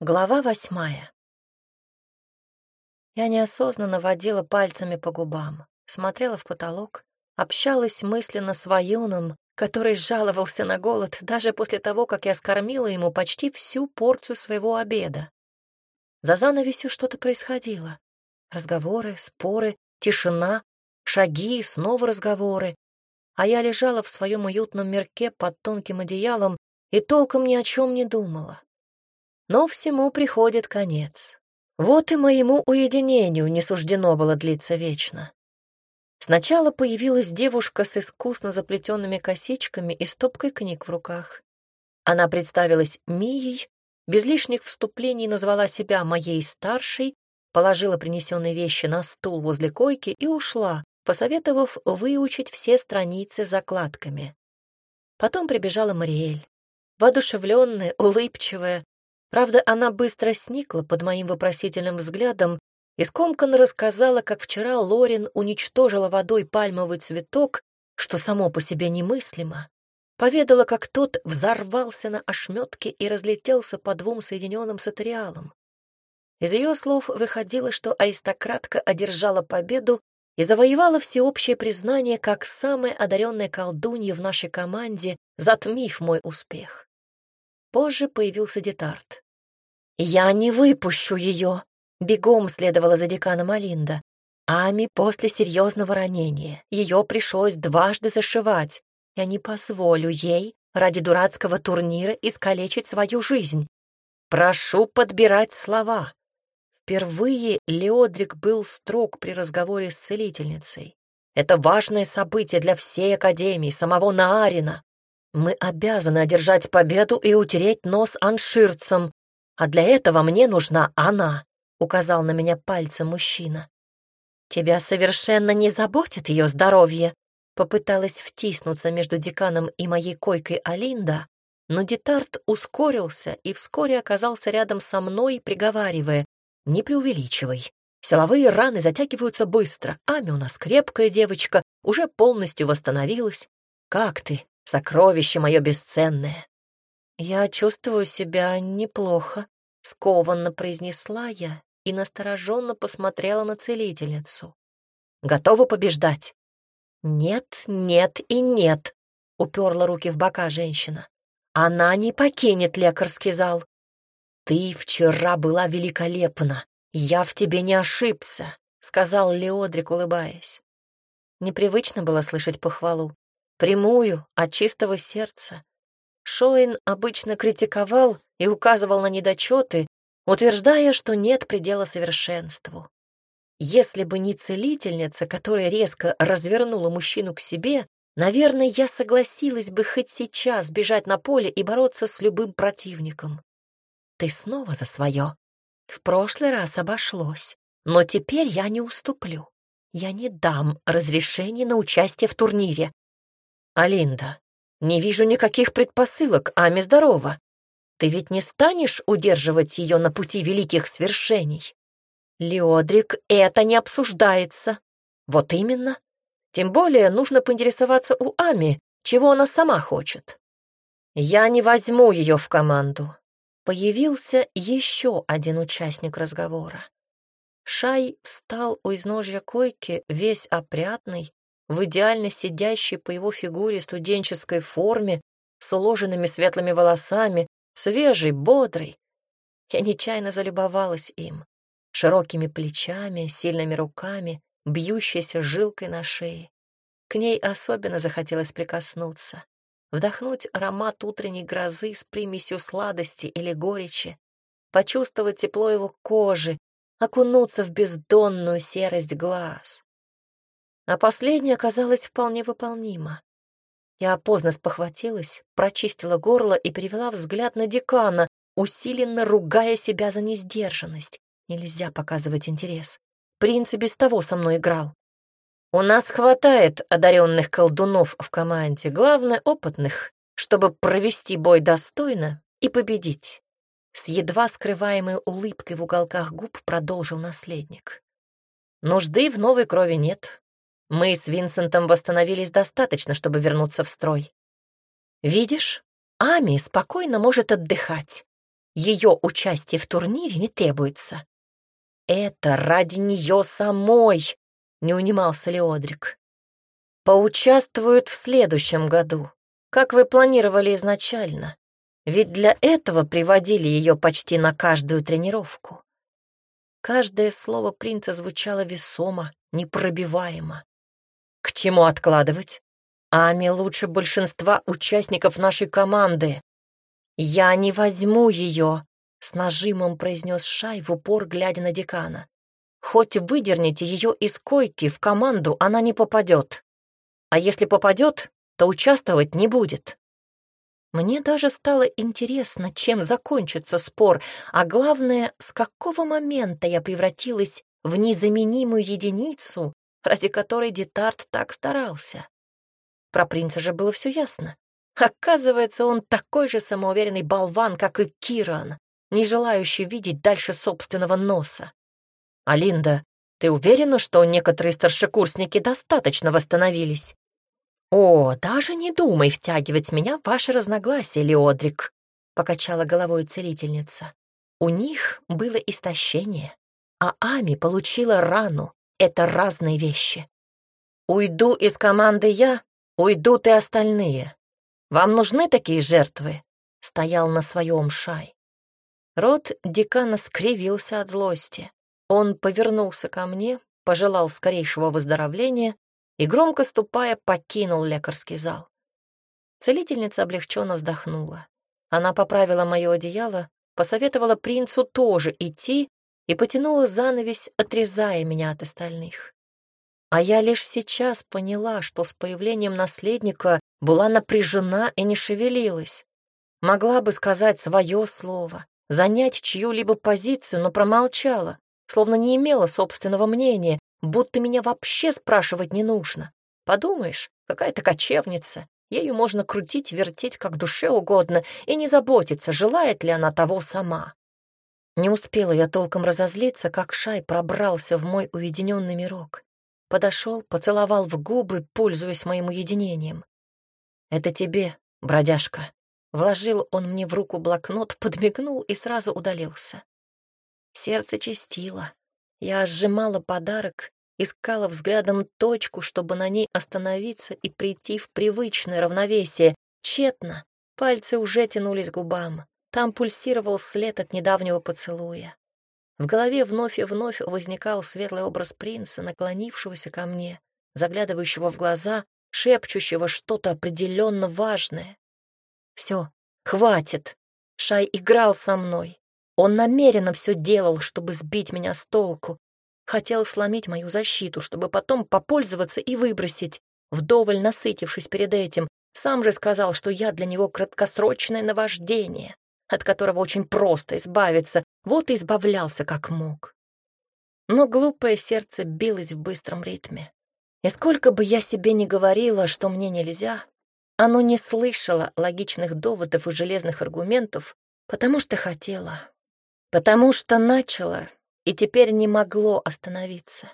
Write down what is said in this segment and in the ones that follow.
Глава восьмая. Я неосознанно водила пальцами по губам, смотрела в потолок, общалась мысленно с Ваюном, который жаловался на голод даже после того, как я скормила ему почти всю порцию своего обеда. За занавесью что-то происходило. Разговоры, споры, тишина, шаги и снова разговоры. А я лежала в своем уютном мирке под тонким одеялом и толком ни о чем не думала. Но всему приходит конец. Вот и моему уединению не суждено было длиться вечно. Сначала появилась девушка с искусно заплетенными косичками и стопкой книг в руках. Она представилась Мией, без лишних вступлений назвала себя моей старшей, положила принесенные вещи на стул возле койки и ушла, посоветовав выучить все страницы закладками. Потом прибежала Мариэль, воодушевленная, улыбчивая, Правда, она быстро сникла под моим вопросительным взглядом и скомканно рассказала, как вчера Лорин уничтожила водой пальмовый цветок, что само по себе немыслимо. Поведала, как тот взорвался на ошметке и разлетелся по двум соединенным сатериалам. Из ее слов выходило, что аристократка одержала победу и завоевала всеобщее признание как самая одаренная колдунья в нашей команде, затмив мой успех. Позже появился Детарт. «Я не выпущу ее!» — бегом следовала за деканом Алинда. Ами после серьезного ранения. Ее пришлось дважды зашивать. Я не позволю ей ради дурацкого турнира искалечить свою жизнь. Прошу подбирать слова. Впервые Леодрик был строг при разговоре с целительницей. Это важное событие для всей Академии, самого Наарина. Мы обязаны одержать победу и утереть нос анширцам, а для этого мне нужна она», — указал на меня пальцем мужчина. «Тебя совершенно не заботит ее здоровье», — попыталась втиснуться между деканом и моей койкой Алинда, но Детарт ускорился и вскоре оказался рядом со мной, приговаривая, «Не преувеличивай. Силовые раны затягиваются быстро. Ами у нас крепкая девочка, уже полностью восстановилась. Как ты? Сокровище мое бесценное. Я чувствую себя неплохо, скованно произнесла я и настороженно посмотрела на целительницу. Готова побеждать? Нет, нет и нет, уперла руки в бока женщина. Она не покинет лекарский зал. Ты вчера была великолепна. Я в тебе не ошибся, сказал Леодрик, улыбаясь. Непривычно было слышать похвалу прямую, от чистого сердца. Шоин обычно критиковал и указывал на недочеты, утверждая, что нет предела совершенству. Если бы не целительница, которая резко развернула мужчину к себе, наверное, я согласилась бы хоть сейчас бежать на поле и бороться с любым противником. Ты снова за свое. В прошлый раз обошлось, но теперь я не уступлю. Я не дам разрешения на участие в турнире. «Алинда, не вижу никаких предпосылок, Ами здорова. Ты ведь не станешь удерживать ее на пути великих свершений?» «Леодрик, это не обсуждается». «Вот именно. Тем более нужно поинтересоваться у Ами, чего она сама хочет». «Я не возьму ее в команду». Появился еще один участник разговора. Шай встал у изножья койки, весь опрятный, в идеально сидящей по его фигуре студенческой форме, с уложенными светлыми волосами, свежий, бодрый. Я нечаянно залюбовалась им, широкими плечами, сильными руками, бьющейся жилкой на шее. К ней особенно захотелось прикоснуться, вдохнуть аромат утренней грозы с примесью сладости или горечи, почувствовать тепло его кожи, окунуться в бездонную серость глаз а последнее оказалось вполне выполнимо. Я поздно спохватилась, прочистила горло и перевела взгляд на декана, усиленно ругая себя за несдержанность. Нельзя показывать интерес. Принц и без того со мной играл. У нас хватает одаренных колдунов в команде, главное — опытных, чтобы провести бой достойно и победить. С едва скрываемой улыбкой в уголках губ продолжил наследник. Нужды в новой крови нет. Мы с Винсентом восстановились достаточно, чтобы вернуться в строй. Видишь, Ами спокойно может отдыхать. ее участие в турнире не требуется. Это ради нее самой, не унимался Леодрик. Поучаствуют в следующем году, как вы планировали изначально. Ведь для этого приводили ее почти на каждую тренировку. Каждое слово принца звучало весомо, непробиваемо. К чему откладывать? Ами лучше большинства участников нашей команды. Я не возьму ее, с нажимом произнес Шай в упор, глядя на декана. Хоть выдерните ее из койки, в команду она не попадет. А если попадет, то участвовать не будет. Мне даже стало интересно, чем закончится спор, а главное, с какого момента я превратилась в незаменимую единицу, ради которой Детарт так старался. Про принца же было все ясно. Оказывается, он такой же самоуверенный болван, как и Киран, не желающий видеть дальше собственного носа. «Алинда, ты уверена, что некоторые старшекурсники достаточно восстановились?» «О, даже не думай втягивать меня в ваши разногласия, Леодрик», — покачала головой целительница. «У них было истощение, а Ами получила рану. Это разные вещи. Уйду из команды я, Уйдут и остальные. Вам нужны такие жертвы?» — стоял на своем шай. Рот декана скривился от злости. Он повернулся ко мне, пожелал скорейшего выздоровления и, громко ступая, покинул лекарский зал. Целительница облегченно вздохнула. Она поправила мое одеяло, посоветовала принцу тоже идти и потянула занавесь, отрезая меня от остальных. А я лишь сейчас поняла, что с появлением наследника была напряжена и не шевелилась. Могла бы сказать свое слово, занять чью-либо позицию, но промолчала, словно не имела собственного мнения, будто меня вообще спрашивать не нужно. Подумаешь, какая-то кочевница, ею можно крутить, вертеть как душе угодно и не заботиться, желает ли она того сама. Не успела я толком разозлиться, как Шай пробрался в мой уединенный мирок. Подошел, поцеловал в губы, пользуясь моим уединением. «Это тебе, бродяжка». Вложил он мне в руку блокнот, подмигнул и сразу удалился. Сердце чистило. Я сжимала подарок, искала взглядом точку, чтобы на ней остановиться и прийти в привычное равновесие. Тщетно. Пальцы уже тянулись к губам. Там пульсировал след от недавнего поцелуя. В голове вновь и вновь возникал светлый образ принца, наклонившегося ко мне, заглядывающего в глаза, шепчущего что-то определенно важное. Все, хватит. Шай играл со мной. Он намеренно все делал, чтобы сбить меня с толку. Хотел сломить мою защиту, чтобы потом попользоваться и выбросить, вдоволь насытившись перед этим. Сам же сказал, что я для него краткосрочное наваждение от которого очень просто избавиться, вот и избавлялся как мог. Но глупое сердце билось в быстром ритме. И сколько бы я себе ни говорила, что мне нельзя, оно не слышало логичных доводов и железных аргументов, потому что хотела, потому что начало и теперь не могло остановиться,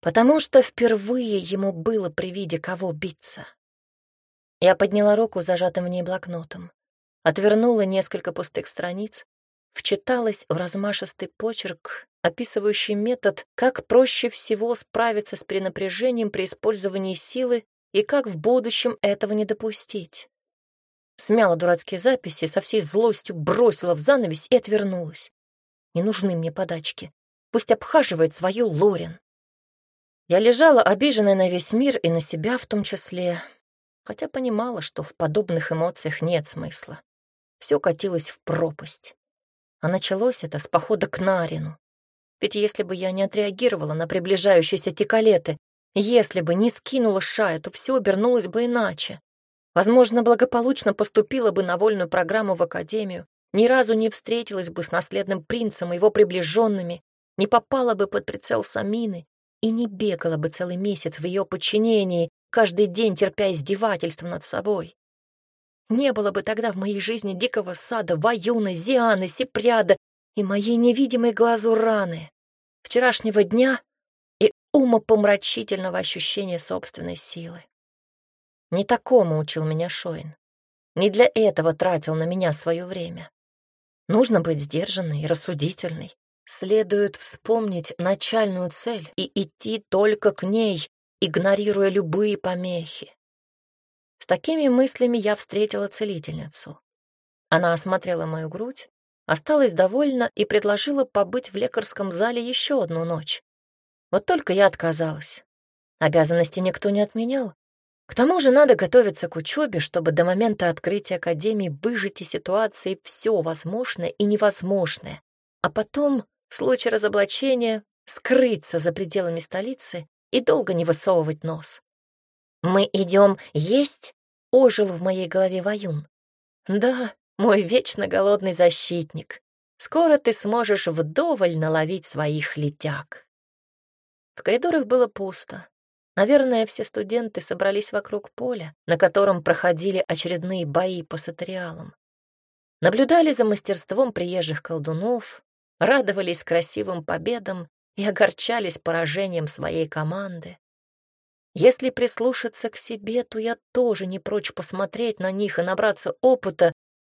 потому что впервые ему было при виде кого биться. Я подняла руку зажатым в ней блокнотом отвернула несколько пустых страниц, вчиталась в размашистый почерк, описывающий метод, как проще всего справиться с перенапряжением при использовании силы и как в будущем этого не допустить. Смяла дурацкие записи, со всей злостью бросила в занавес и отвернулась. Не нужны мне подачки. Пусть обхаживает свою Лорин. Я лежала обиженная на весь мир и на себя в том числе, хотя понимала, что в подобных эмоциях нет смысла все катилось в пропасть. А началось это с похода к Нарину. Ведь если бы я не отреагировала на приближающиеся тикалеты, если бы не скинула шая, то все обернулось бы иначе. Возможно, благополучно поступила бы на вольную программу в академию, ни разу не встретилась бы с наследным принцем и его приближенными, не попала бы под прицел Самины и не бегала бы целый месяц в ее подчинении, каждый день терпя издевательство над собой. Не было бы тогда в моей жизни дикого сада, Ваюны, Зианы, Сипряда и моей невидимой глазу раны, вчерашнего дня и умопомрачительного ощущения собственной силы. Не такому учил меня Шоин. Не для этого тратил на меня свое время. Нужно быть сдержанной и рассудительной. Следует вспомнить начальную цель и идти только к ней, игнорируя любые помехи. С такими мыслями я встретила целительницу. Она осмотрела мою грудь, осталась довольна и предложила побыть в лекарском зале еще одну ночь. Вот только я отказалась. Обязанности никто не отменял. К тому же надо готовиться к учебе, чтобы до момента открытия академии выжить из ситуации все возможное и невозможное, а потом, в случае разоблачения, скрыться за пределами столицы и долго не высовывать нос. «Мы идем есть?» — ожил в моей голове Ваюн. «Да, мой вечно голодный защитник. Скоро ты сможешь вдоволь наловить своих летяг». В коридорах было пусто. Наверное, все студенты собрались вокруг поля, на котором проходили очередные бои по сатериалам. Наблюдали за мастерством приезжих колдунов, радовались красивым победам и огорчались поражением своей команды. Если прислушаться к себе, то я тоже не прочь посмотреть на них и набраться опыта,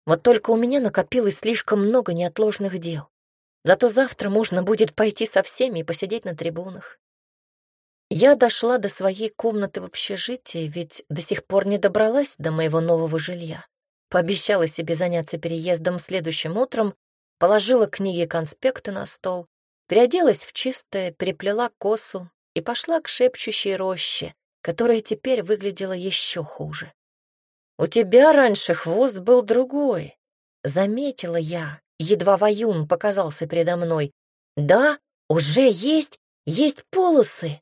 вот только у меня накопилось слишком много неотложных дел. Зато завтра можно будет пойти со всеми и посидеть на трибунах. Я дошла до своей комнаты в общежитии, ведь до сих пор не добралась до моего нового жилья. Пообещала себе заняться переездом следующим утром, положила книги и конспекты на стол, переоделась в чистое, переплела косу и пошла к шепчущей роще, которая теперь выглядела еще хуже. «У тебя раньше хвост был другой», — заметила я, едва воюн показался передо мной. «Да, уже есть, есть полосы!»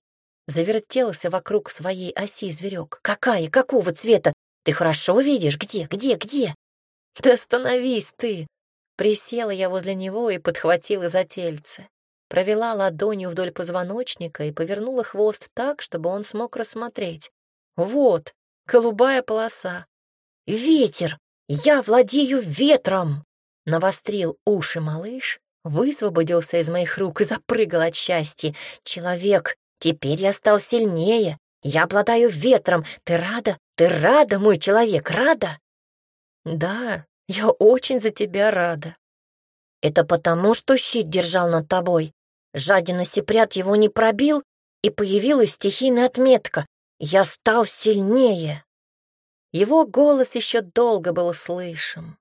Завертелся вокруг своей оси зверек. «Какая? Какого цвета? Ты хорошо видишь? Где? Где? Где?» «Да остановись ты!» Присела я возле него и подхватила за тельце. Провела ладонью вдоль позвоночника и повернула хвост так, чтобы он смог рассмотреть. «Вот, голубая полоса». «Ветер! Я владею ветром!» Навострил уши малыш, высвободился из моих рук и запрыгал от счастья. «Человек, Теперь я стал сильнее. Я обладаю ветром. Ты рада? Ты рада, мой человек, рада? Да, я очень за тебя рада. Это потому, что щит держал над тобой. Жадина Сипрят его не пробил, и появилась стихийная отметка. Я стал сильнее. Его голос еще долго был слышен.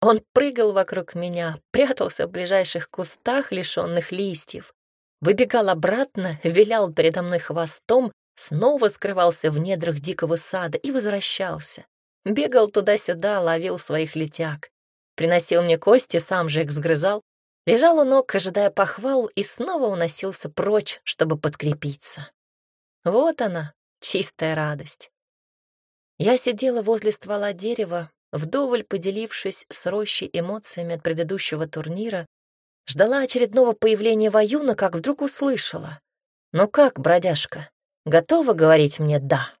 Он прыгал вокруг меня, прятался в ближайших кустах, лишенных листьев, выбегал обратно, вилял передо мной хвостом, снова скрывался в недрах дикого сада и возвращался. Бегал туда-сюда, ловил своих летяг. Приносил мне кости, сам же их сгрызал. Лежал у ног, ожидая похвал, и снова уносился прочь, чтобы подкрепиться. Вот она, чистая радость. Я сидела возле ствола дерева, вдоволь поделившись с рощей эмоциями от предыдущего турнира, Ждала очередного появления Ваюна, как вдруг услышала. «Ну как, бродяжка, готова говорить мне «да»?»